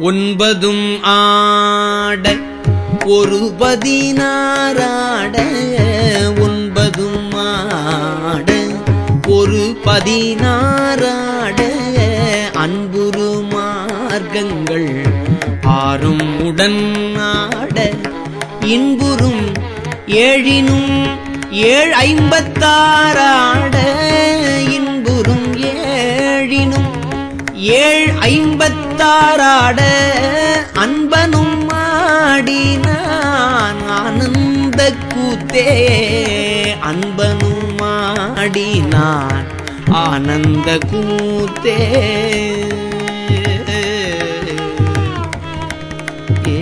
ஒன்பதும் ஆட ஒரு பதினாறாட ஒன்பதும் ஆட ஒரு பதினாறாட அன்புரு மார்க்கங்கள் ஆறும் உடன் ஆட இன்புறும் ஏழினும் ஏழ் ஐம்பத்தாறாட ஏழ் ஐம்பத்தாறாட அன்பனும் மாடினான் ஆனந்த கூத்தே அன்பனும் மாடினான் ஆனந்த கூத்தே ஏ